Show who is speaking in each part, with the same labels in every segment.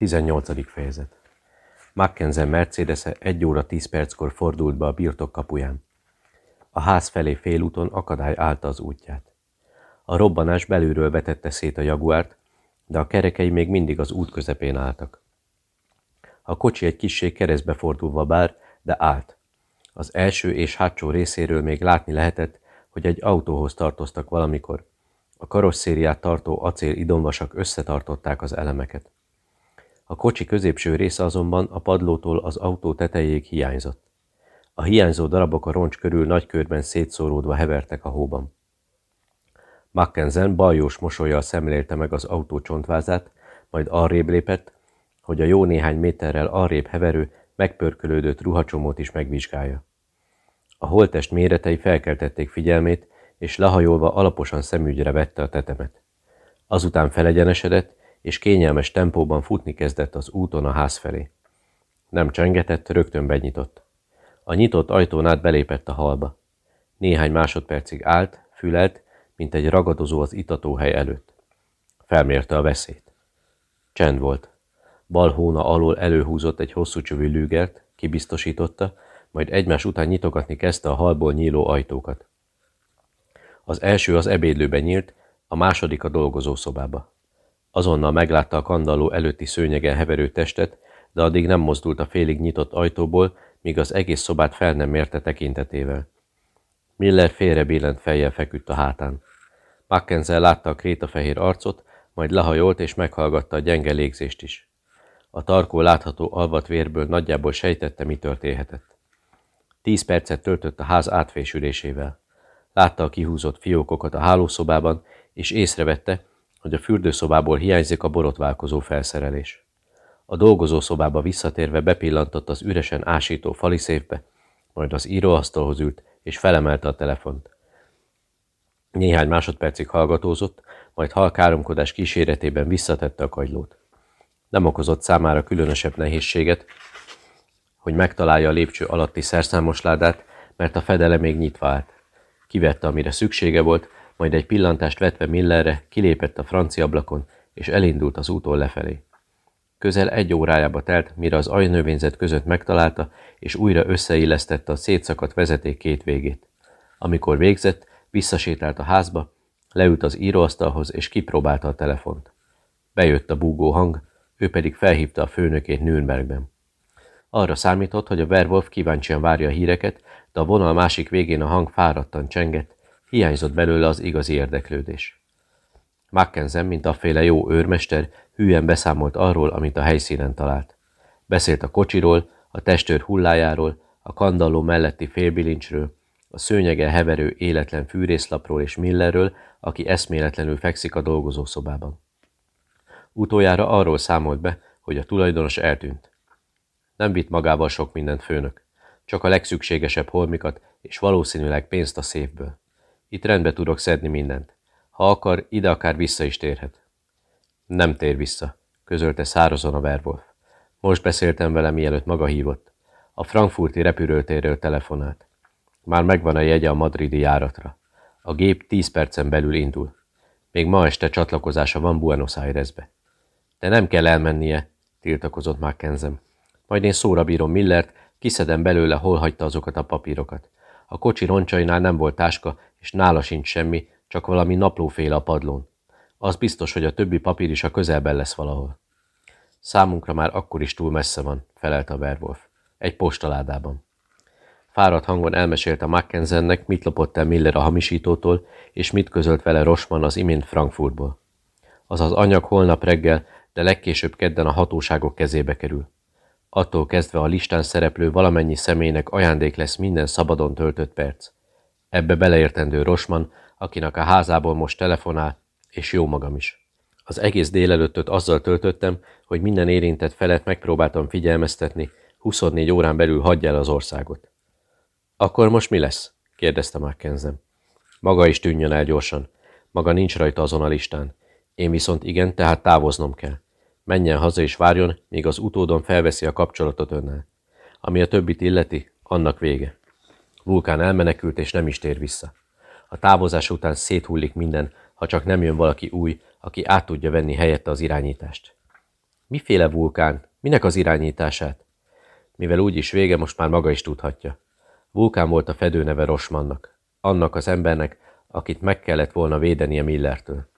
Speaker 1: 18. fejezet Mackenzen mercedes -e egy óra tíz perckor fordult be a birtok kapuján. A ház felé félúton akadály állta az útját. A robbanás belülről vetette szét a jaguárt, de a kerekei még mindig az út közepén álltak. A kocsi egy kissé keresztbe fordulva bár, de állt. Az első és hátsó részéről még látni lehetett, hogy egy autóhoz tartoztak valamikor. A karosszériát tartó acél idomvasak összetartották az elemeket. A kocsi középső része azonban a padlótól az autó tetejéig hiányzott. A hiányzó darabok a roncs körül nagy körben szétszóródva hevertek a hóban. Mackenzen baljós mosolyjal szemlélte meg az autó csontvázát, majd arrébb lépett, hogy a jó néhány méterrel arrébb heverő, megpörkölődött ruhacsomót is megvizsgálja. A holtest méretei felkeltették figyelmét, és lehajolva alaposan szemügyre vette a tetemet. Azután felegyenesedett, és kényelmes tempóban futni kezdett az úton a ház felé. Nem csengetett, rögtön benyitott. A nyitott ajtón át belépett a halba. Néhány másodpercig állt, fülelt, mint egy ragadozó az itatóhely előtt. Felmérte a veszélyt. Csend volt. Bal hóna alól előhúzott egy hosszú csövű lügert, kibiztosította, majd egymás után nyitogatni kezdte a halból nyíló ajtókat. Az első az ebédlőbe nyílt, a második a dolgozószobába. Azonnal meglátta a kandalló előtti szőnyegen heverő testet, de addig nem mozdult a félig nyitott ajtóból, míg az egész szobát fel nem mérte tekintetével. Miller félre billent fejjel feküdt a hátán. Mackenzie látta a krétafehér arcot, majd lehajolt és meghallgatta a gyenge légzést is. A tarkó látható alvat vérből nagyjából sejtette, mi történhetett. Tíz percet töltött a ház átfésülésével. Látta a kihúzott fiókokat a hálószobában, és észrevette, hogy a fürdőszobából hiányzik a borotválkozó felszerelés. A dolgozószobába visszatérve bepillantott az üresen ásító faliszéfbe, majd az íróasztalhoz ült, és felemelte a telefont. Néhány másodpercig hallgatózott, majd halkáromkodás kíséretében visszatette a kagylót. Nem okozott számára különösebb nehézséget, hogy megtalálja a lépcső alatti szerszámosládát, mert a fedele még nyitva állt. Kivette, amire szüksége volt, majd egy pillantást vetve Millerre kilépett a francia ablakon, és elindult az úton lefelé. Közel egy órájába telt, mire az ajnövényzet között megtalálta, és újra összeillesztette a szétszakadt vezeték két végét. Amikor végzett, visszasétált a házba, leült az íróasztalhoz, és kipróbálta a telefont. Bejött a búgó hang, ő pedig felhívta a főnökét Nürnbergben. Arra számított, hogy a Werwolf kíváncsian várja a híreket, de a vonal másik végén a hang fáradtan csengett, hiányzott belőle az igazi érdeklődés. Mackenzen, mint a féle jó őrmester, hülyen beszámolt arról, amit a helyszínen talált. Beszélt a kocsiról, a testőr hullájáról, a kandalló melletti félbilincsről, a szőnyege heverő életlen fűrészlapról és Millerről, aki eszméletlenül fekszik a dolgozószobában. Utoljára arról számolt be, hogy a tulajdonos eltűnt. Nem vitt magával sok mindent főnök, csak a legszükségesebb holmikat és valószínűleg pénzt a szépből. Itt rendbe tudok szedni mindent. Ha akar, ide akár vissza is térhet. Nem tér vissza, közölte szárazon a Werwolf. Most beszéltem vele, mielőtt maga hívott. A frankfurti repülőtérről telefonált. Már megvan a jegye a madridi járatra. A gép tíz percen belül indul. Még ma este csatlakozása van Buenos Airesbe. De nem kell elmennie, tiltakozott Mackenzem. Majd én szóra bírom Millert, kiszedem belőle, hol hagyta azokat a papírokat. A kocsi roncsainál nem volt táska, és nála sincs semmi, csak valami naplóféle a padlón. Az biztos, hogy a többi papír is a közelben lesz valahol. Számunkra már akkor is túl messze van, felelt a Werwolf. Egy postaládában. Fáradt hangon elmesélte Mackenzennek, mit lopott el Miller a hamisítótól, és mit közölt vele Rosman az imént Frankfurtból. Az az anyag holnap reggel, de legkésőbb kedden a hatóságok kezébe kerül. Attól kezdve a listán szereplő valamennyi személynek ajándék lesz minden szabadon töltött perc. Ebbe beleértendő Rosman, akinek a házából most telefonál, és jó magam is. Az egész délelőttöt azzal töltöttem, hogy minden érintett felet megpróbáltam figyelmeztetni, 24 órán belül hagyja el az országot. Akkor most mi lesz? kérdezte Mackenzem. Maga is tűnjön el gyorsan. Maga nincs rajta azon a listán. Én viszont igen, tehát távoznom kell. Menjen haza és várjon, míg az utódon felveszi a kapcsolatot önnel. Ami a többit illeti, annak vége. Vulkán elmenekült és nem is tér vissza. A távozás után széthullik minden, ha csak nem jön valaki új, aki át tudja venni helyette az irányítást. Miféle vulkán? Minek az irányítását? Mivel úgyis vége, most már maga is tudhatja. Vulkán volt a fedőneve Rosmannak. Annak az embernek, akit meg kellett volna védenie Millertől.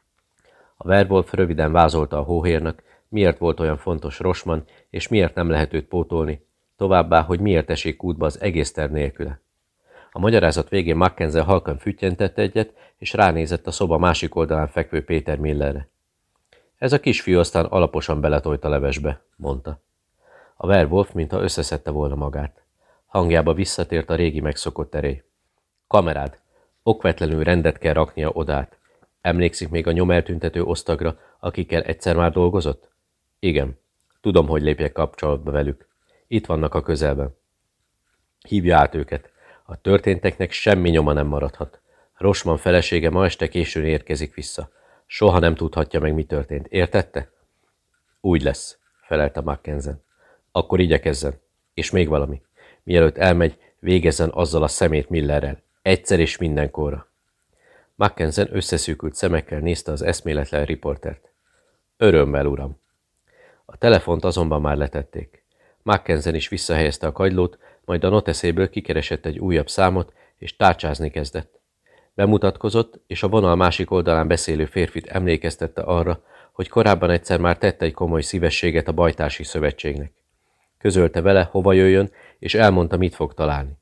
Speaker 1: A Werwolf röviden vázolta a hóhérnak, miért volt olyan fontos Rosman, és miért nem lehet őt pótolni, továbbá, hogy miért esik útba az egész terv nélküle. A magyarázat végén Mackenzie halkan füttyentett egyet, és ránézett a szoba másik oldalán fekvő Péter Millerre. Ez a kisfiú aztán alaposan beletolt a levesbe, mondta. A werewolf, mintha összeszedte volna magát. Hangjába visszatért a régi megszokott erély. Kamerád, okvetlenül rendet kell raknia odát. Emlékszik még a nyomeltüntető osztagra, akikkel egyszer már dolgozott? Igen. Tudom, hogy lépjek kapcsolatba velük. Itt vannak a közelben. Hívja át őket. A történteknek semmi nyoma nem maradhat. Rosman felesége ma este későn érkezik vissza. Soha nem tudhatja meg, mi történt. Értette? Úgy lesz, felelte Mackenzen. Akkor igyekezzen. És még valami. Mielőtt elmegy, végezzen azzal a szemét Millerrel. Egyszer és mindenkorra. Mackenzen összeszűkült szemekkel nézte az eszméletlen riportert. Örömmel, uram. A telefont azonban már letették. Mackenzen is visszahelyezte a kagylót, majd a noteszéből kikeresett egy újabb számot, és tárcsázni kezdett. Bemutatkozott, és a vonal másik oldalán beszélő férfit emlékeztette arra, hogy korábban egyszer már tette egy komoly szívességet a bajtási szövetségnek. Közölte vele, hova jöjjön, és elmondta, mit fog találni.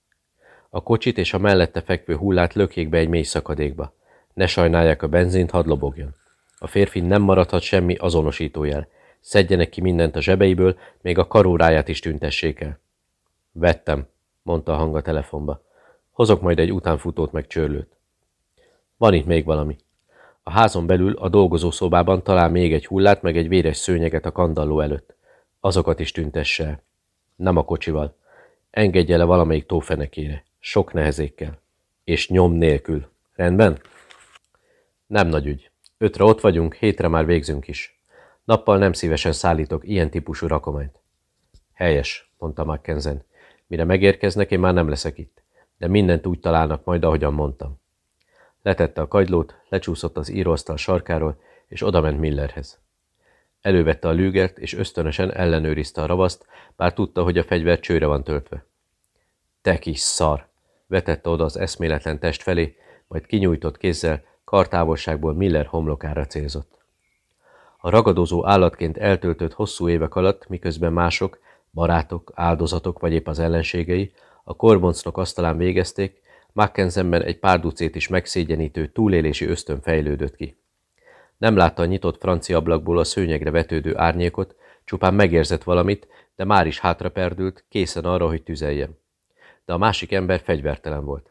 Speaker 1: A kocsit és a mellette fekvő hullát lökjék be egy mély szakadékba. Ne sajnálják a benzint, hadd lobogjon. A férfi nem maradhat semmi azonosítójel. Szedjenek ki mindent a zsebeiből, még a karóráját is tüntessék el. Vettem, mondta a hang a telefonba. Hozok majd egy utánfutót meg csörlőt. Van itt még valami. A házon belül a dolgozószobában talál még egy hullát, meg egy véres szőnyeget a kandalló előtt. Azokat is tüntesse el. Nem a kocsival. Engedje le valamelyik tófenekére. Sok nehezékkel. És nyom nélkül. Rendben? Nem nagy ügy. Ötre ott vagyunk, hétre már végzünk is. Nappal nem szívesen szállítok ilyen típusú rakományt. Helyes, mondta Mackenzen. Mire megérkeznek, én már nem leszek itt. De mindent úgy találnak majd, ahogyan mondtam. Letette a kagylót, lecsúszott az íróasztal sarkáról, és odament Millerhez. Elővette a lügert, és ösztönösen ellenőrizte a ravaszt, bár tudta, hogy a fegyver csőre van töltve. Te kis szar! vetette oda az eszméletlen test felé, majd kinyújtott kézzel, kartávolságból Miller homlokára célzott. A ragadozó állatként eltöltött hosszú évek alatt, miközben mások, barátok, áldozatok vagy épp az ellenségei, a korboncnok asztalán végezték, Mackenzenben egy pár ducét is megszégyenítő túlélési ösztön fejlődött ki. Nem látta a nyitott francia ablakból a szőnyegre vetődő árnyékot, csupán megérzett valamit, de már is hátraperdült, készen arra, hogy tüzeljen. De a másik ember fegyvertelen volt.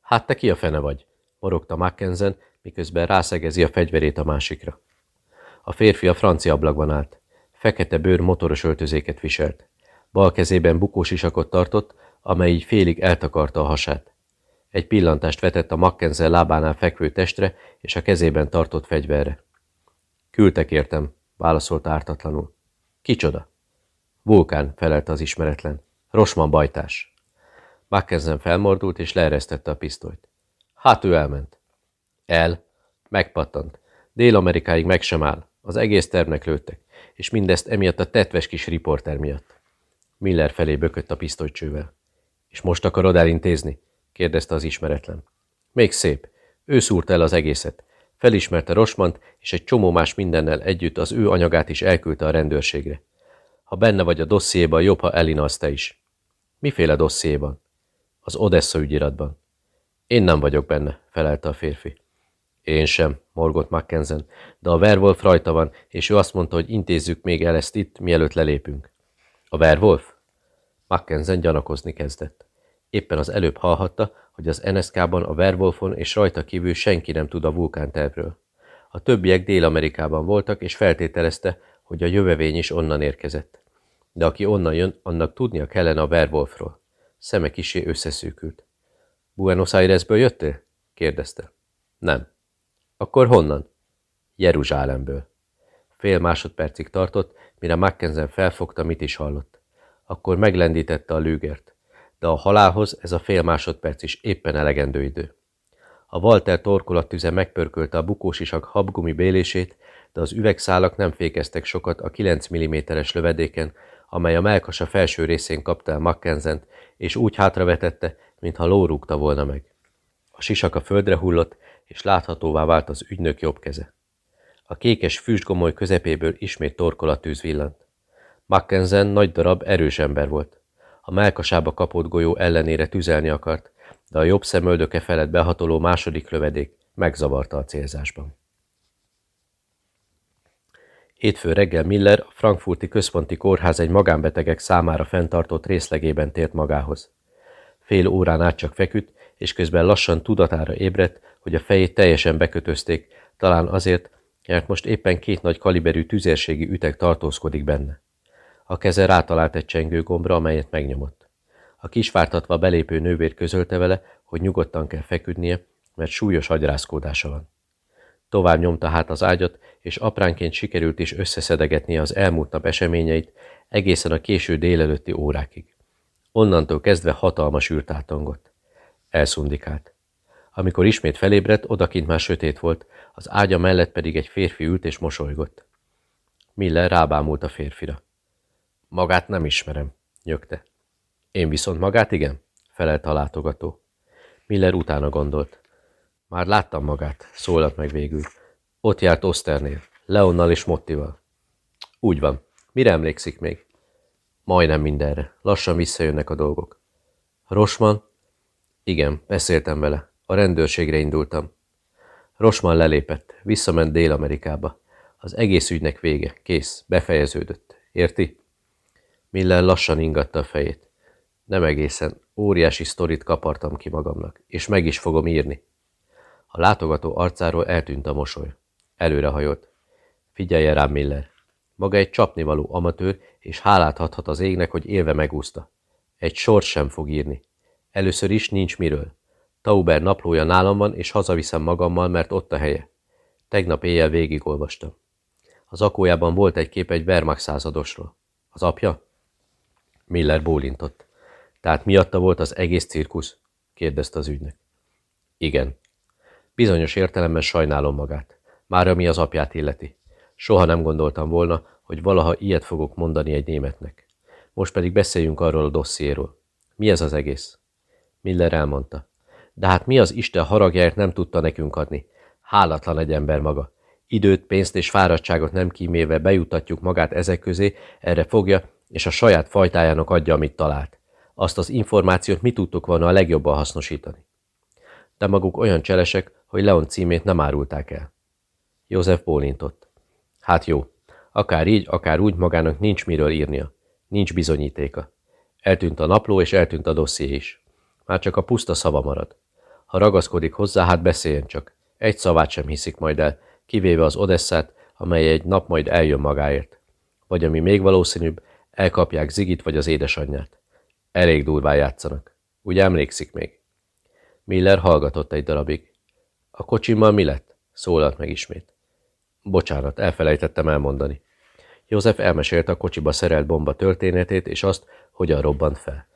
Speaker 1: Hát te ki a fene vagy? morogta Mackenzen, miközben rászegezi a fegyverét a másikra. A férfi a francia ablakban állt. Fekete bőr motoros öltözéket viselt. Bal kezében bukós isakot tartott, amely így félig eltakarta a hasát. Egy pillantást vetett a Mackenzie lábánál fekvő testre és a kezében tartott fegyverre. Küldtek értem, válaszolta ártatlanul. Kicsoda? Vulkán, felelte az ismeretlen. Rosman bajtás. Mackenzie felmordult és leeresztette a pisztolyt. Hát ő elment. El. Megpattant. Dél-Amerikáig meg sem áll. Az egész tervnek lőttek. És mindezt emiatt a tetves kis riporter miatt. Miller felé bökött a pisztolycsővel. És most akarod elintézni? kérdezte az ismeretlen. Még szép. Ő szúrta el az egészet. Felismerte Rosmant, és egy csomó más mindennel együtt az ő anyagát is elküldte a rendőrségre. Ha benne vagy a dossziéban, jobb, ha elinalsz te is. Miféle dossziéban? Az Odessa ügyiratban. Én nem vagyok benne, felelte a férfi. Én sem, morgott Mackenzen, de a Werwolf rajta van, és ő azt mondta, hogy intézzük még el ezt itt, mielőtt lelépünk. A Werwolf? Mackenzen gyanakozni kezdett. Éppen az előbb hallhatta, hogy az NSK-ban a Werwolfon és rajta kívül senki nem tud a vulkántervről. A többiek Dél-Amerikában voltak, és feltételezte, hogy a jövevény is onnan érkezett. De aki onnan jön, annak tudnia kellene a Werwolfról. Szeme kisé összeszűkült. Buenos Airesből jöttél? kérdezte. Nem. Akkor honnan? Jeruzsálemből. Fél másodpercig tartott, mire Mackenzen felfogta, mit is hallott. Akkor meglendítette a lügert de a halálhoz ez a fél másodperc is éppen elegendő idő. A Walter torkolattüze megpörkölte a bukósisak habgumi bélését, de az üvegszálak nem fékeztek sokat a 9 mm-es lövedéken, amely a melkasa felső részén kapta el Mackenzent, és úgy hátravetette, mintha ló rúgta volna meg. A sisak a földre hullott, és láthatóvá vált az ügynök jobb keze. A kékes füstgomoly közepéből ismét torkolatűz villant. Mackenzen nagy darab, erős ember volt. A melkasába kapott golyó ellenére tüzelni akart, de a jobb szemöldöke felett behatoló második lövedék megzavarta a célzásban. Hétfő reggel Miller a frankfurti központi kórház egy magánbetegek számára fenntartott részlegében tért magához. Fél órán át csak feküdt, és közben lassan tudatára ébredt, hogy a fejét teljesen bekötözték, talán azért, mert most éppen két nagy kaliberű tüzérségi üteg tartózkodik benne. A keze rátalált egy csengőgombra, amelyet megnyomott. A kisvártatva belépő nővér közölte vele, hogy nyugodtan kell feküdnie, mert súlyos agyrázkódása van. Tovább nyomta hát az ágyat, és apránként sikerült is összeszedegetnie az elmúlt nap eseményeit egészen a késő délelőtti órákig. Onnantól kezdve hatalmas űrt átongott. Elszundikált. Amikor ismét felébredt, odakint már sötét volt, az ágya mellett pedig egy férfi ült és mosolygott. Miller rábámult a férfira. Magát nem ismerem, nyögte. Én viszont magát igen, felelt a látogató. Miller utána gondolt. Már láttam magát, szólalt meg végül. Ott járt Oszternél, Leonnal és Mottival. Úgy van. Mire emlékszik még? Majdnem mindenre. Lassan visszajönnek a dolgok. Rosman? Igen, beszéltem vele. A rendőrségre indultam. Rosman lelépett, visszament Dél-Amerikába. Az egész ügynek vége, kész, befejeződött. Érti? Miller lassan ingatta a fejét. Nem egészen, óriási sztorit kapartam ki magamnak, és meg is fogom írni. A látogató arcáról eltűnt a mosoly. Előrehajolt. Figyelje rám, Miller. Maga egy csapnivaló amatőr, és hálát adhat az égnek, hogy élve megúszta. Egy sors sem fog írni. Először is nincs miről. Tauber naplója nálam van, és hazaviszem magammal, mert ott a helye. Tegnap éjjel végigolvastam. Az akójában volt egy kép egy Wehrmacht századosról. Az apja? Miller bólintott. Tehát miatta volt az egész cirkusz? kérdezte az ügynek. Igen. Bizonyos értelemben sajnálom magát. Már ami az apját illeti. Soha nem gondoltam volna, hogy valaha ilyet fogok mondani egy németnek. Most pedig beszéljünk arról a dossziéről. Mi ez az egész? Miller elmondta. De hát mi az Isten haragjáért nem tudta nekünk adni? Hálatlan egy ember maga. Időt, pénzt és fáradtságot nem kímélve bejutatjuk magát ezek közé, erre fogja, és a saját fajtájának adja, amit talált. Azt az információt mi tudtuk volna a legjobban hasznosítani. De maguk olyan cselesek, hogy Leon címét nem árulták el. József bólintott. Hát jó, akár így, akár úgy magának nincs miről írnia. Nincs bizonyítéka. Eltűnt a napló, és eltűnt a dosszié is. Már csak a puszta szava marad. Ha ragaszkodik hozzá, hát beszéljen csak. Egy szavát sem hiszik majd el, kivéve az Odesszát, amely egy nap majd eljön magáért. Vagy ami még valószínűbb, elkapják Zigit vagy az édesanyját. Elég durván játszanak. Úgy emlékszik még? Miller hallgatott egy darabig. A kocsimmal mi lett? Szólalt meg ismét. Bocsánat, elfelejtettem elmondani. József elmesélte a kocsiba szerelt bomba történetét, és azt, hogyan robbant fel.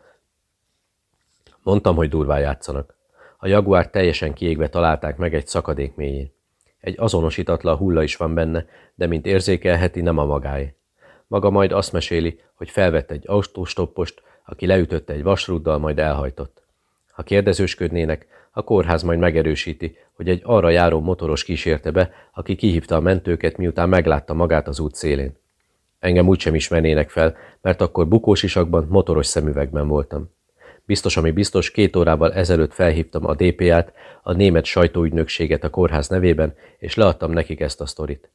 Speaker 1: Mondtam, hogy durván játszanak. A jaguár teljesen kiégve találták meg egy szakadék mélyén. Egy azonosítatlan hulla is van benne, de mint érzékelheti, nem a magáé. Maga majd azt meséli, hogy felvett egy autóstoppost, aki leütötte egy vasrúddal, majd elhajtott. Ha kérdezősködnének, a kórház majd megerősíti, hogy egy arra járó motoros kísérte be, aki kihívta a mentőket, miután meglátta magát az út szélén. Engem úgysem ismernének fel, mert akkor bukósisakban, motoros szemüvegben voltam. Biztos, ami biztos, két órával ezelőtt felhívtam a DPA-t, a német sajtóügynökséget a kórház nevében, és leadtam nekik ezt a sztorit.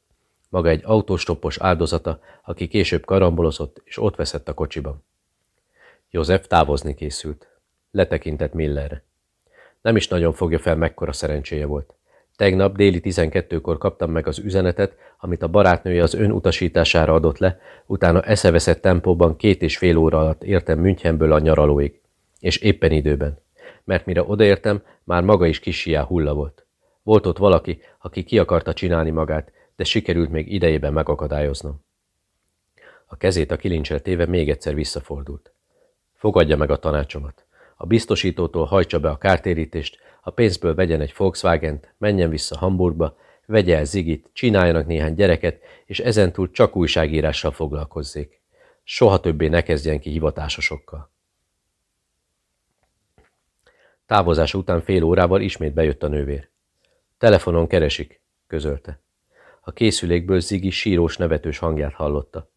Speaker 1: Maga egy autóstoppos áldozata, aki később karambolozott, és ott veszett a kocsiban. József távozni készült. Letekintett Millerre. Nem is nagyon fogja fel, mekkora szerencséje volt. Tegnap déli 12-kor kaptam meg az üzenetet, amit a barátnője az ön utasítására adott le, utána eszeveszett tempóban két és fél óra alatt értem Münchenből a nyaralóig. És éppen időben. Mert mire odaértem, már maga is kis hulla volt. Volt ott valaki, aki ki akarta csinálni magát, de sikerült még idejében megakadályoznom. A kezét a kilincsre téve még egyszer visszafordult. Fogadja meg a tanácsomat. A biztosítótól hajtsa be a kártérítést, a pénzből vegyen egy Volkswagen-t, menjen vissza Hamburgba, vegye el Zigit, csináljanak néhány gyereket, és ezentúl csak újságírással foglalkozzék. Soha többé ne kezdjen ki hivatásosokkal. Távozása után fél órával ismét bejött a nővér. Telefonon keresik, közölte. A készülékből Zigi sírós nevetős hangját hallotta.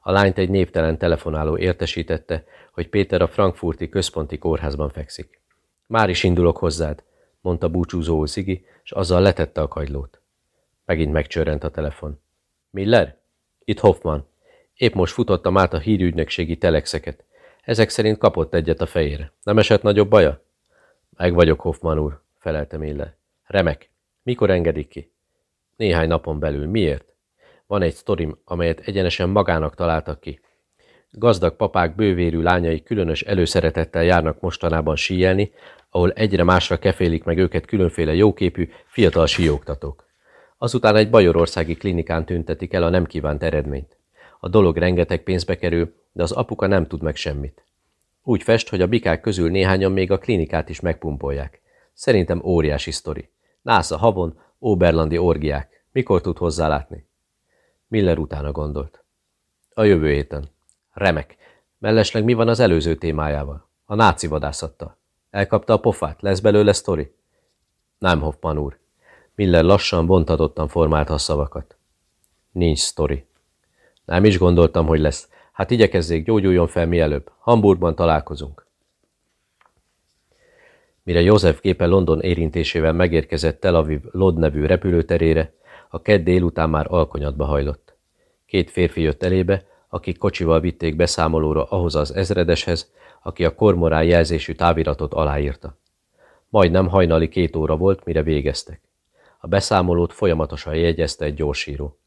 Speaker 1: A lányt egy névtelen telefonáló értesítette, hogy Péter a frankfurti központi kórházban fekszik. Már is indulok hozzád, mondta búcsúzó Zigi, és azzal letette a kagylót. Megint megcsörrent a telefon. Miller? Itt Hoffman. Épp most futottam át a hírügynökségi telexeket. Ezek szerint kapott egyet a fejére. Nem esett nagyobb baja? Meg vagyok, Hoffman úr, felelte Miller. Remek. Mikor engedik ki? Néhány napon belül. Miért? Van egy sztorim, amelyet egyenesen magának találtak ki. Gazdag papák bővérű lányai különös előszeretettel járnak mostanában síelni, ahol egyre másra kefélik meg őket különféle jóképű, fiatal síoktatók. Azután egy bajorországi klinikán tüntetik el a nem kívánt eredményt. A dolog rengeteg pénzbe kerül, de az apuka nem tud meg semmit. Úgy fest, hogy a bikák közül néhányan még a klinikát is megpumpolják. Szerintem óriási sztori. Násza havon, Oberlandi orgiák. Mikor tud hozzálátni? Miller utána gondolt. A jövő héten. Remek. Mellesleg mi van az előző témájával? A náci vadászattal. Elkapta a pofát? Lesz belőle sztori? Nem, Hoffman úr. Miller lassan, bontatottan formálta a szavakat. Nincs sztori. Nem is gondoltam, hogy lesz. Hát igyekezzék, gyógyuljon fel mielőbb. Hamburgban találkozunk. Mire József képe London érintésével megérkezett Tel Aviv Lod nevű repülőterére, a kedd délután már alkonyatba hajlott. Két férfi jött elébe, akik kocsival vitték beszámolóra ahhoz az ezredeshez, aki a kormorán jelzésű táviratot aláírta. Majdnem hajnali két óra volt, mire végeztek. A beszámolót folyamatosan jegyezte egy gyorsíró.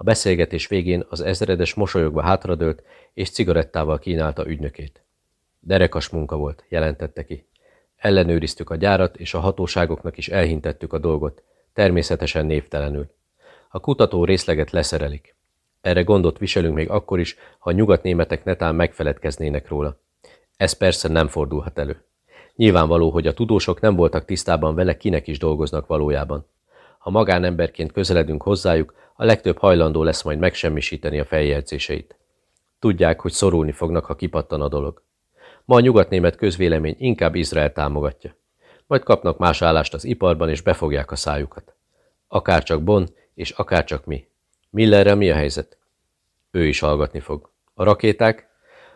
Speaker 1: A beszélgetés végén az ezredes mosolyogva hátradőlt, és cigarettával kínálta ügynökét. Derekas munka volt, jelentette ki. Ellenőriztük a gyárat, és a hatóságoknak is elhintettük a dolgot, természetesen névtelenül. A kutató részleget leszerelik. Erre gondot viselünk még akkor is, ha a nyugatnémetek netán megfeledkeznének róla. Ez persze nem fordulhat elő. Nyilvánvaló, hogy a tudósok nem voltak tisztában vele, kinek is dolgoznak valójában. Ha magánemberként közeledünk hozzájuk, a legtöbb hajlandó lesz majd megsemmisíteni a feljegyzéseit. Tudják, hogy szorulni fognak, ha kipattan a dolog. Ma a nyugatnémet közvélemény inkább Izrael támogatja. Majd kapnak más állást az iparban, és befogják a szájukat. Akárcsak Bon, és akárcsak mi. Millerrel mi a helyzet? Ő is hallgatni fog. A rakéták?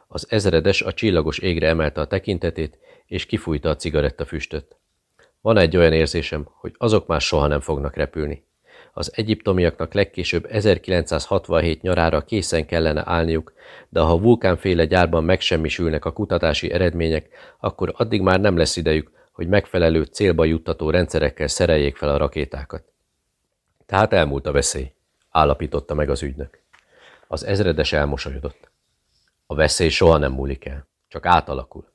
Speaker 1: Az ezredes a csillagos égre emelte a tekintetét, és kifújta a cigarettafüstöt. Van egy olyan érzésem, hogy azok már soha nem fognak repülni. Az egyiptomiaknak legkésőbb 1967 nyarára készen kellene állniuk, de ha vulkánféle gyárban megsemmisülnek a kutatási eredmények, akkor addig már nem lesz idejük, hogy megfelelő célba juttató rendszerekkel szereljék fel a rakétákat. Tehát elmúlt a veszély, állapította meg az ügynök. Az ezredes elmosolyodott. A veszély soha nem múlik el, csak átalakul.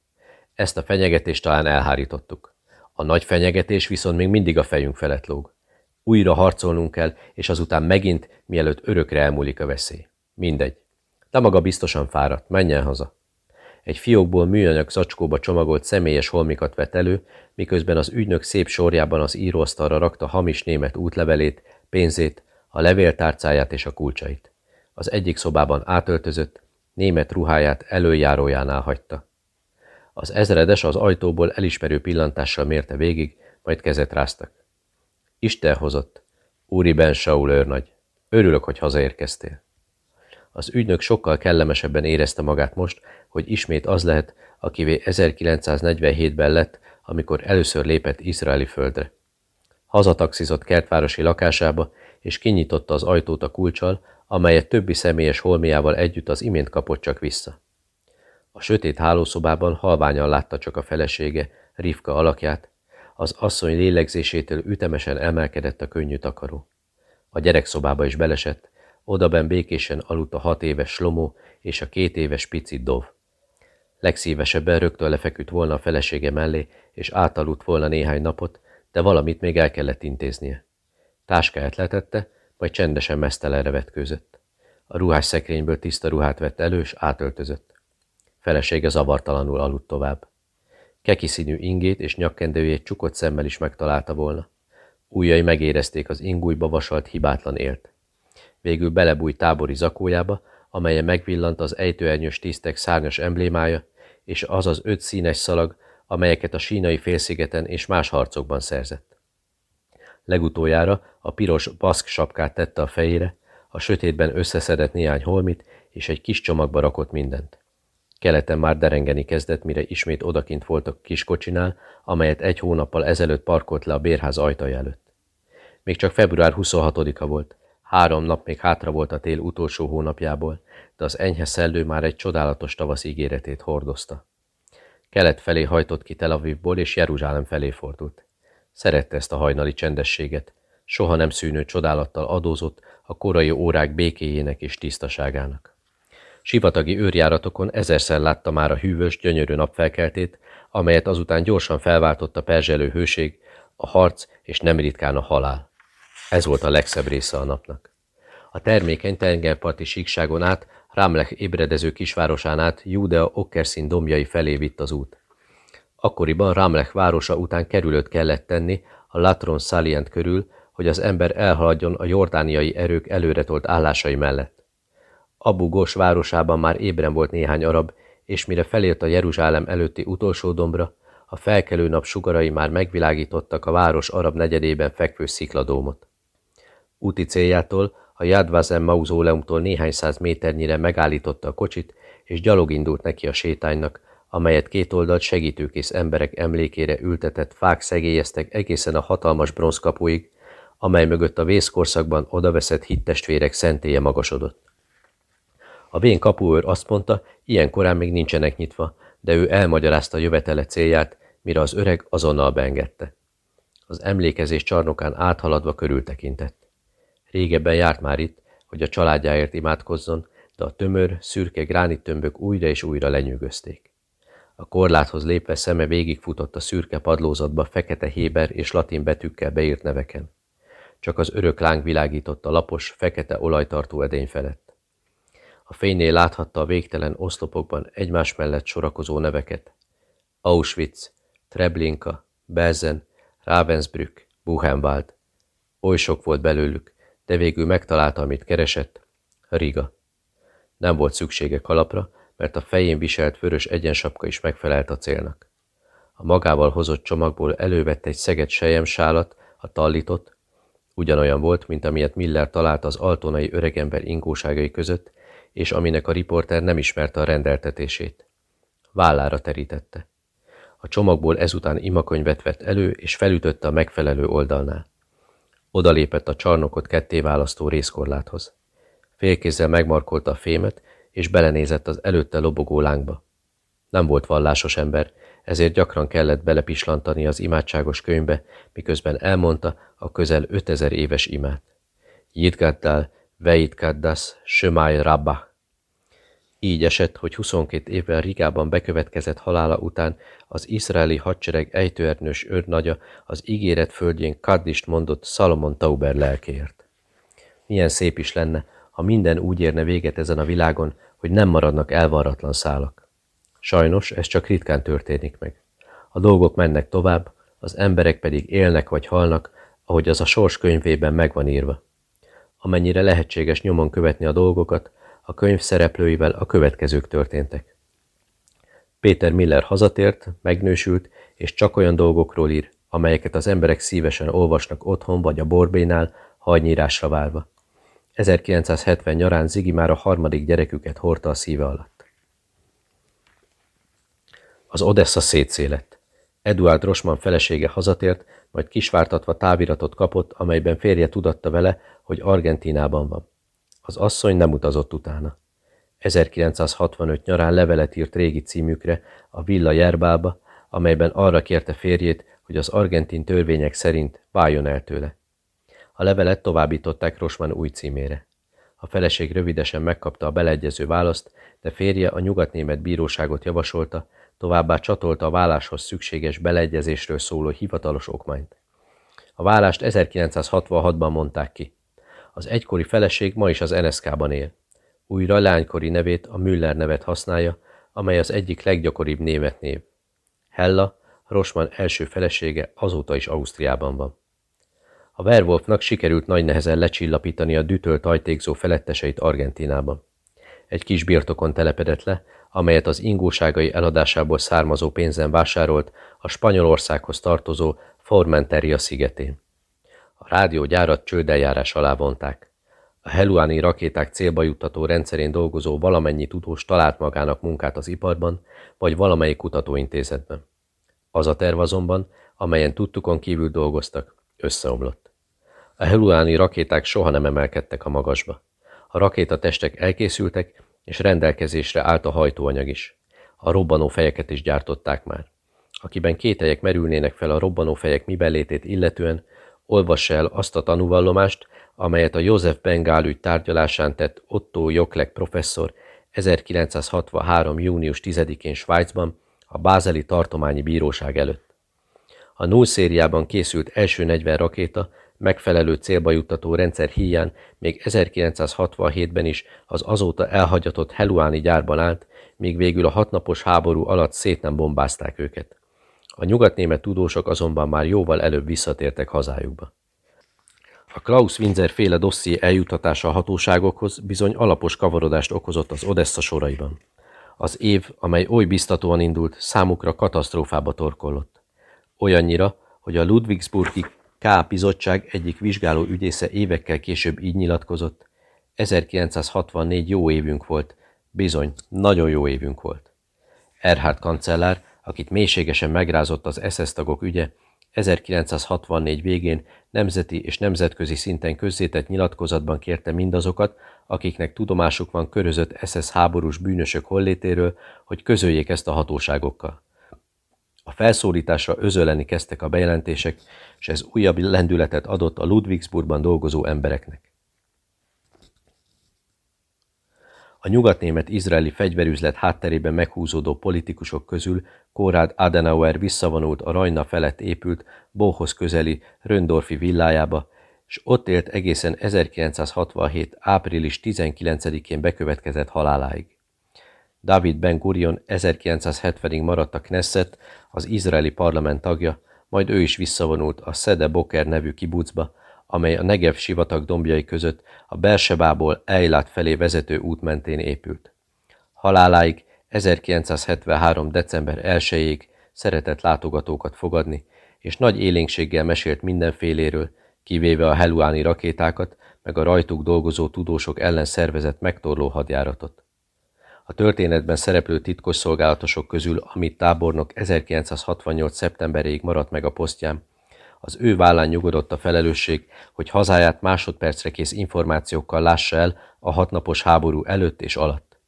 Speaker 1: Ezt a fenyegetést talán elhárítottuk. A nagy fenyegetés viszont még mindig a fejünk felett lóg. Újra harcolnunk kell, és azután megint, mielőtt örökre elmúlik a veszély. Mindegy. De maga biztosan fáradt, menjen haza. Egy fiókból műanyag zacskóba csomagolt személyes holmikat vett elő, miközben az ügynök szép sorjában az íróasztalra rakta hamis német útlevelét, pénzét, a levéltárcáját és a kulcsait. Az egyik szobában átöltözött, német ruháját előjárójánál hagyta. Az ezredes az ajtóból elismerő pillantással mérte végig, majd kezet ráztak. Isten hozott. Úri Ben Saul őrnagy. Örülök, hogy hazaérkeztél. Az ügynök sokkal kellemesebben érezte magát most, hogy ismét az lehet, akivé 1947-ben lett, amikor először lépett izraeli földre. Hazataxizott kertvárosi lakásába, és kinyitotta az ajtót a kulcsal, amelyet többi személyes holmiával együtt az imént kapott csak vissza. A sötét hálószobában halványan látta csak a felesége, Rivka alakját, az asszony lélegzésétől ütemesen emelkedett a könnyű takaró. A gyerekszobába is belesett, odaben békésen aludt a hat éves Slomó és a két éves pici Dov. Legszívesebben rögtön lefeküdt volna a felesége mellé, és átaludt volna néhány napot, de valamit még el kellett intéznie. Táskáját letette, majd csendesen mesztelenre vetkőzött. A ruhás szekrényből tiszta ruhát vett elő, és átöltözött. Felesége zavartalanul aludt tovább. Keki színű ingét és nyakkendőjét csukott szemmel is megtalálta volna. Újjai megérezték az ingújba vasalt hibátlan élt. Végül belebújt tábori zakójába, amelyen megvillant az ejtőernyős tisztek szárnyas emblémája, és az az öt színes szalag, amelyeket a sínai félszigeten és más harcokban szerzett. Legutoljára a piros baszk sapkát tette a fejére, a sötétben összeszedett néhány holmit, és egy kis csomagba rakott mindent. Keleten már derengeni kezdett, mire ismét odakint voltak kiskocsinál, amelyet egy hónappal ezelőtt parkolt le a bérház ajtaja előtt. Még csak február 26-a volt. Három nap még hátra volt a tél utolsó hónapjából, de az enyhe szellő már egy csodálatos tavasz ígéretét hordozta. Kelet felé hajtott ki Tel Avivból, és Jeruzsálem felé fordult. Szerette ezt a hajnali csendességet, soha nem szűnő csodálattal adózott a korai órák békéjének és tisztaságának. Sivatagi őrjáratokon ezerszer látta már a hűvös, gyönyörű napfelkeltét, amelyet azután gyorsan felváltott a perzselő hőség, a harc és nem ritkán a halál. Ez volt a legszebb része a napnak. A termékeny tengerparti síkságon át, Rámlech ébredező kisvárosán át Judea okkerszín dombjai felé vitt az út. Akkoriban Rámlech városa után kerülőt kellett tenni a Latron Salient körül, hogy az ember elhaladjon a jordániai erők előretolt állásai mellett. Abu Gos városában már ébren volt néhány arab, és mire felért a Jeruzsálem előtti utolsó dombra, a felkelő nap sugarai már megvilágítottak a város arab negyedében fekvő szikladómot. Úti céljától, a Jadvazem mauzóleumtól néhány száz méternyire megállította a kocsit, és gyalog indult neki a sétánynak, amelyet két oldalt segítőkész emberek emlékére ültetett fák szegélyeztek egészen a hatalmas bronzkapuig, amely mögött a vészkorszakban odaveszett hittestvérek szentélye magasodott. A vén kapuőr azt mondta, ilyen korán még nincsenek nyitva, de ő elmagyarázta a jövetele célját, mire az öreg azonnal beengedte. Az emlékezés csarnokán áthaladva körültekintett. Régebben járt már itt, hogy a családjáért imádkozzon, de a tömör, szürke gránittömbök újra és újra lenyűgözték. A korláthoz lépve szeme végigfutott a szürke padlózatba fekete héber és latin betűkkel beírt neveken. Csak az örök láng világított a lapos, fekete olajtartó edény felett. A fénynél láthatta a végtelen oszlopokban egymás mellett sorakozó neveket. Auschwitz, Treblinka, Belzen, Ravensbrück, Buchenwald. Oly sok volt belőlük, de végül megtalálta, amit keresett, Riga. Nem volt szüksége kalapra, mert a fején viselt vörös egyensapka is megfelelt a célnak. A magával hozott csomagból elővett egy szeget sálat, a tallitot, ugyanolyan volt, mint amilyet Miller talált az altonai öregember ingóságai között, és aminek a riporter nem ismerte a rendeltetését. Vállára terítette. A csomagból ezután imakönyvet vett elő, és felütötte a megfelelő oldalnál. Odalépett a csarnokot ketté választó részkorláthoz. Félkézzel megmarkolta a fémet, és belenézett az előtte lobogó lángba. Nem volt vallásos ember, ezért gyakran kellett belepislantani az imádságos könyvbe, miközben elmondta a közel 5000 éves imát. Jitgaddal, Veitgaddas, Sömáj Rabba. Így esett, hogy 22 évvel Rigában bekövetkezett halála után az izraeli hadsereg ejtőernős őrnagya az ígéret földjén Kaddist mondott Salomon Tauber lelkéért. Milyen szép is lenne, ha minden úgy érne véget ezen a világon, hogy nem maradnak elvarratlan szálak. Sajnos ez csak ritkán történik meg. A dolgok mennek tovább, az emberek pedig élnek vagy halnak, ahogy az a sors könyvében megvan írva. Amennyire lehetséges nyomon követni a dolgokat, a könyv szereplőivel a következők történtek. Péter Miller hazatért, megnősült, és csak olyan dolgokról ír, amelyeket az emberek szívesen olvasnak otthon vagy a borbénál, hajnyírásra válva. 1970 nyarán Zigi már a harmadik gyereküket hordta a szíve alatt. Az Odessa szétszélett. Eduard Rosman felesége hazatért, majd kisvártatva táviratot kapott, amelyben férje tudatta vele, hogy Argentínában van. Az asszony nem utazott utána. 1965 nyarán levelet írt régi címükre, a Villa Jerbába, amelyben arra kérte férjét, hogy az argentin törvények szerint váljon el tőle. A levelet továbbították Rosman új címére. A feleség rövidesen megkapta a beleegyező választ, de férje a nyugatnémet bíróságot javasolta, továbbá csatolta a válláshoz szükséges beleegyezésről szóló hivatalos okmányt. A vállást 1966-ban mondták ki. Az egykori feleség ma is az NSK-ban él. Újra lánykori nevét, a Müller nevet használja, amely az egyik leggyakoribb német név. Hella, Rosman első felesége azóta is Ausztriában van. A Werwolfnak sikerült nagy nehezen lecsillapítani a dütölt ajtékzó feletteseit Argentinában. Egy kis birtokon telepedett le, amelyet az ingóságai eladásából származó pénzen vásárolt a Spanyolországhoz tartozó Formenteria szigetén. A rádiógyárat csődeljárás alá vonták. A heluáni rakéták célba juttató rendszerén dolgozó valamennyi tudós talált magának munkát az iparban, vagy valamelyik kutatóintézetben. Az a terv azonban, amelyen tudtukon kívül dolgoztak, összeomlott. A heluáni rakéták soha nem emelkedtek a magasba. A rakétatestek elkészültek, és rendelkezésre állt a hajtóanyag is. A robbanó fejeket is gyártották már. Akiben kételyek merülnének fel a robbanó fejek mibelétét illetően, olvassa el azt a tanúvallomást, amelyet a József Bengál ügy tárgyalásán tett Otto Joklek professzor 1963. június 10-én Svájcban a Bázeli Tartományi Bíróság előtt. A null szériában készült első 40 rakéta megfelelő célba juttató rendszer híján még 1967-ben is az azóta elhagyatott Heluáni gyárban állt, míg végül a hatnapos háború alatt szét nem bombázták őket. A nyugatnémet tudósok azonban már jóval előbb visszatértek hazájukba. A Klaus Winzer féle dosszié eljutatása a hatóságokhoz bizony alapos kavarodást okozott az Odessa soraiban. Az év, amely oly biztatóan indult, számukra katasztrófába torkollott. Olyannyira, hogy a Ludwigsburgi K. bizottság egyik vizsgáló ügyésze évekkel később így nyilatkozott. 1964 jó évünk volt, bizony, nagyon jó évünk volt. Erhard kancellár, akit mélységesen megrázott az SS tagok ügye, 1964 végén nemzeti és nemzetközi szinten közzétett nyilatkozatban kérte mindazokat, akiknek tudomásuk van körözött SS háborús bűnösök hollétéről, hogy közöljék ezt a hatóságokkal. A felszólításra özöleni kezdtek a bejelentések, és ez újabb lendületet adott a Ludwigsburgban dolgozó embereknek. A nyugatnémet-izraeli fegyverüzlet hátterében meghúzódó politikusok közül Konrad Adenauer visszavonult a Rajna felett épült, Bóhoz közeli Röndorfi villájába, és ott élt egészen 1967. április 19-én bekövetkezett haláláig. David Ben Gurion 1970-ig maradt a Knesset, az izraeli parlament tagja, majd ő is visszavonult a Szede Boker nevű kibucba, amely a Negev sivatag dombjai között a Bersebából Eilat felé vezető út mentén épült. Haláláig 1973. december 1-ig szeretett látogatókat fogadni, és nagy élénkséggel mesélt mindenféléről, kivéve a heluáni rakétákat, meg a rajtuk dolgozó tudósok ellen szervezett megtorló hadjáratot. A történetben szereplő titkos szolgálatosok közül, amit tábornok 1968. szeptemberéig maradt meg a posztján, az ő vállán nyugodott a felelősség, hogy hazáját másodpercre kész információkkal lássa el a hatnapos háború előtt és alatt.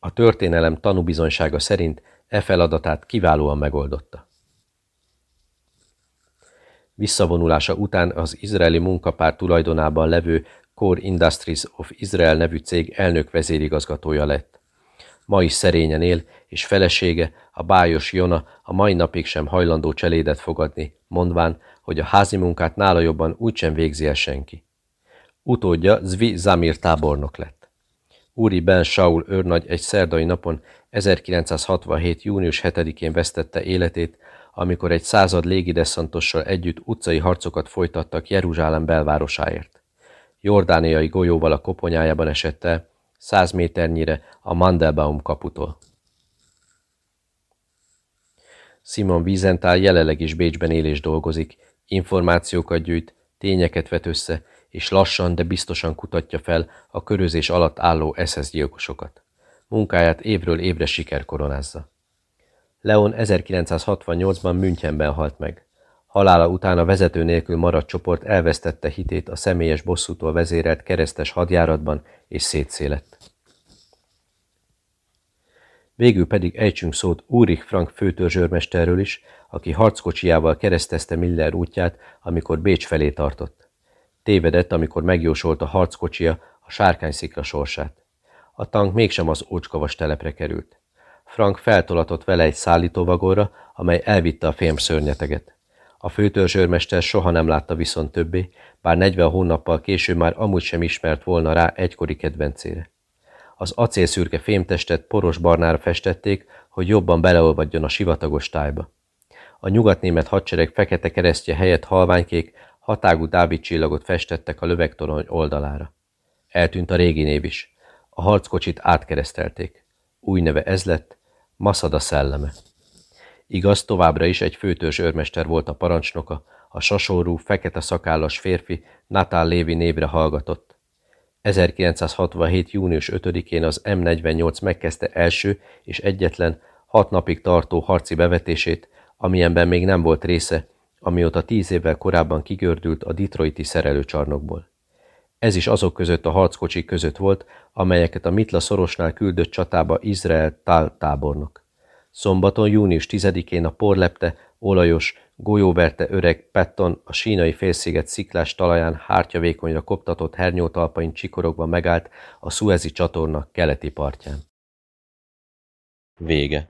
Speaker 1: A történelem tanúbizonysága szerint e feladatát kiválóan megoldotta. Visszavonulása után az izraeli munkapár tulajdonában levő Core Industries of Israel nevű cég elnök vezérigazgatója lett. Ma is szerényen él, és felesége, a bájos Jona a mai napig sem hajlandó cselédet fogadni, mondván, hogy a házi munkát nála jobban úgysem végzi el senki. Utódja Zvi Zamir tábornok lett. Úri Ben Saul őrnagy egy szerdai napon 1967. június 7-én vesztette életét, amikor egy század légideszantossal együtt utcai harcokat folytattak Jeruzsálem belvárosáért. Jordániai golyóval a koponyájában esett el, száz méternyire a Mandelbaum kaputól. Simon Wiesenthal jelenleg is Bécsben él és dolgozik, információkat gyűjt, tényeket vet össze, és lassan, de biztosan kutatja fel a körözés alatt álló SS gyilkosokat. Munkáját évről évre siker koronázza. Leon 1968-ban Münchenben halt meg. Halála után a vezető nélkül maradt csoport elvesztette hitét a személyes bosszútól vezérelt keresztes hadjáratban és szétszélett. Végül pedig ejtsünk szót Úrich Frank főtörzsőrmesterről is, aki harckocsiával keresztezte Miller útját, amikor Bécs felé tartott. Tévedett, amikor megjósolta harckocsia a sárkányszikla sorsát. A tank mégsem az ócskavas telepre került. Frank feltolatott vele egy szállítóvagóra, amely elvitte a szörnyeteget. A főtörzsőrmester soha nem látta viszont többé, bár 40 hónappal később már amúgy sem ismert volna rá egykori kedvencére. Az acélszürke fémtestet poros barnára festették, hogy jobban beleolvadjon a sivatagos tájba. A nyugatnémet hadsereg fekete keresztje helyett halványkék, hatágú Dávid csillagot festettek a lövegtorony oldalára. Eltűnt a régi név is. A harckocsit átkeresztelték. Új neve ez lett, Maszada szelleme. Igaz, továbbra is egy főtörzs őrmester volt a parancsnoka, a sasorú, fekete szakállas férfi Natán Lévi névre hallgatott. 1967. június 5-én az M48 megkezdte első és egyetlen hat napig tartó harci bevetését, amilyenben még nem volt része, amióta tíz évvel korábban kigördült a Detroiti szerelőcsarnokból. Ez is azok között a harckocsik között volt, amelyeket a Mitla szorosnál küldött csatába Izrael Tál tábornok. Szombaton, június 10-én a porlepte, olajos, golyóverte öreg Petton a sínai félsziget sziklás talaján hártyavékonyra koptatott hernyótalpain csikorogva megállt a Suezi csatorna keleti partján. Vége